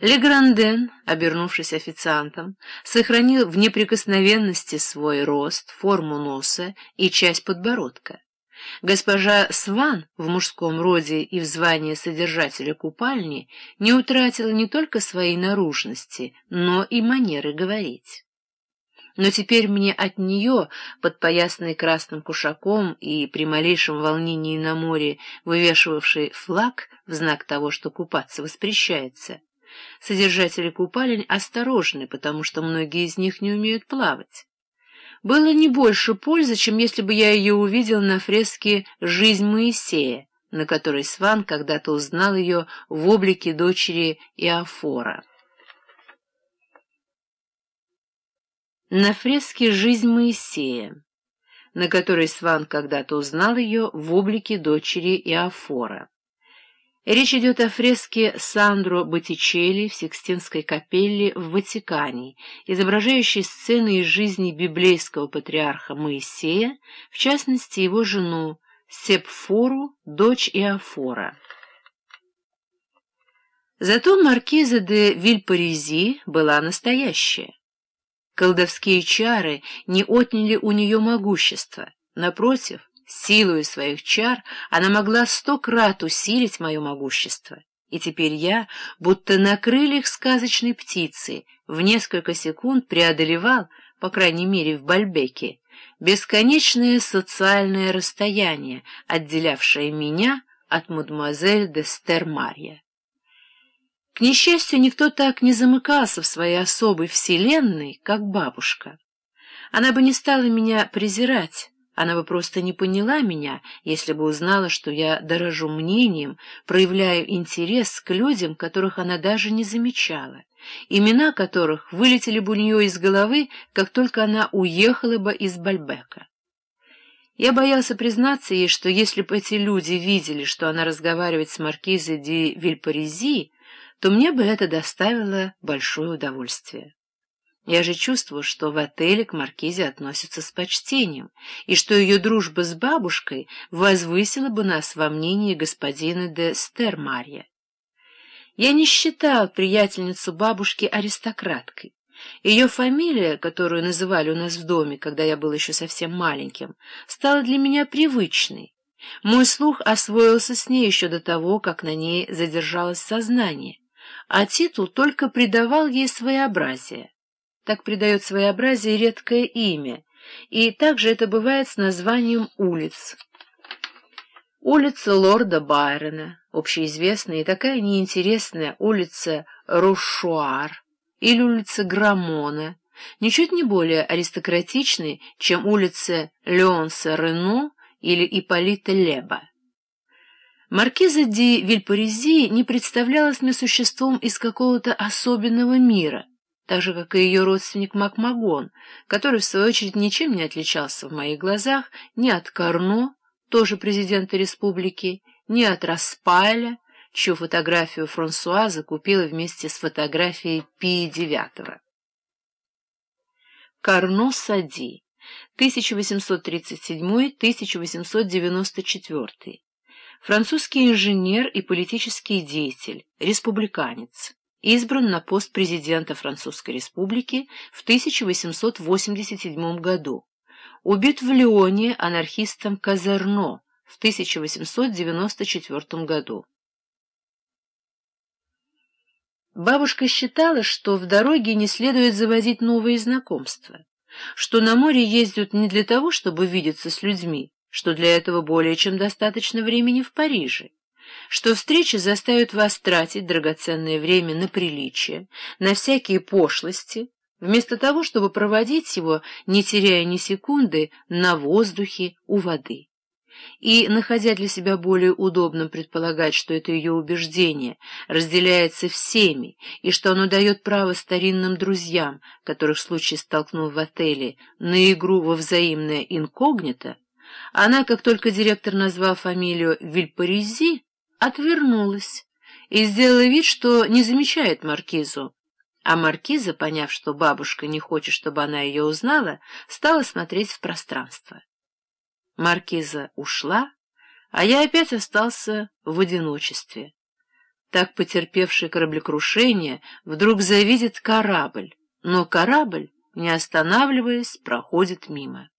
Легранден, обернувшись официантом, сохранил в неприкосновенности свой рост, форму носа и часть подбородка. Госпожа Сван в мужском роде и в звании содержателя купальни не утратила не только своей наружности, но и манеры говорить. Но теперь мне от нее, подпоясанной красным кушаком и при малейшем волнении на море вывешивавший флаг в знак того, что купаться воспрещается, содержатели купалень осторожны, потому что многие из них не умеют плавать. Было не больше пользы, чем если бы я ее увидел на фреске «Жизнь Моисея», на которой Сван когда-то узнал ее в облике дочери Иофора. На фреске «Жизнь Моисея», на которой Сван когда-то узнал ее в облике дочери Иофора. Речь идет о фреске Сандро Боттичелли в Сикстинской капелле в Ватикане, изображающей сцены из жизни библейского патриарха Моисея, в частности его жену Сепфору, дочь Иофора. Зато маркиза де Вильпаризи была настоящая. Колдовские чары не отняли у нее могущество, напротив, Силою своих чар она могла сто крат усилить мое могущество, и теперь я, будто на крыльях сказочной птицы, в несколько секунд преодолевал, по крайней мере в Бальбеке, бесконечное социальное расстояние, отделявшее меня от мадемуазель де Стермарья. К несчастью, никто так не замыкался в своей особой вселенной, как бабушка. Она бы не стала меня презирать, она бы просто не поняла меня, если бы узнала, что я дорожу мнением, проявляю интерес к людям, которых она даже не замечала, имена которых вылетели бы у нее из головы, как только она уехала бы из Бальбека. Я боялся признаться ей, что если бы эти люди видели, что она разговаривает с маркизой де Вильпарези, то мне бы это доставило большое удовольствие. Я же чувствую, что в отеле к Маркизе относятся с почтением, и что ее дружба с бабушкой возвысила бы нас во мнении господина де Стермарья. Я не считал приятельницу бабушки аристократкой. Ее фамилия, которую называли у нас в доме, когда я был еще совсем маленьким, стала для меня привычной. Мой слух освоился с ней еще до того, как на ней задержалось сознание, а титул только придавал ей своеобразие. Так придает своеобразие редкое имя, и также это бывает с названием улиц. Улица лорда Байрона, общеизвестная и такая неинтересная улица Рушуар или улица Грамона, ничуть не более аристократичной, чем улица Леонса Рено или Ипполита Леба. Маркиза ди Вильпарези не представлялась мне существом из какого-то особенного мира, так же, как и ее родственник Макмагон, который, в свою очередь, ничем не отличался в моих глазах ни от Карно, тоже президента республики, ни от Распайля, чью фотографию Франсуаза купила вместе с фотографией Пи IX. Карно Сади, 1837-1894, французский инженер и политический деятель, республиканец избран на пост президента Французской Республики в 1887 году, убит в Лионе анархистом Казерно в 1894 году. Бабушка считала, что в дороге не следует заводить новые знакомства, что на море ездят не для того, чтобы видеться с людьми, что для этого более чем достаточно времени в Париже что встречи заставят вас тратить драгоценное время на приличие, на всякие пошлости, вместо того, чтобы проводить его, не теряя ни секунды, на воздухе у воды. И, находя для себя более удобным предполагать, что это ее убеждение разделяется всеми, и что оно дает право старинным друзьям, которых в случае столкнул в отеле, на игру во взаимное инкогнито, она, как только директор назвал фамилию Вильпарези, отвернулась и сделала вид, что не замечает маркизу. А маркиза, поняв, что бабушка не хочет, чтобы она ее узнала, стала смотреть в пространство. Маркиза ушла, а я опять остался в одиночестве. Так потерпевший кораблекрушение вдруг завидит корабль, но корабль, не останавливаясь, проходит мимо.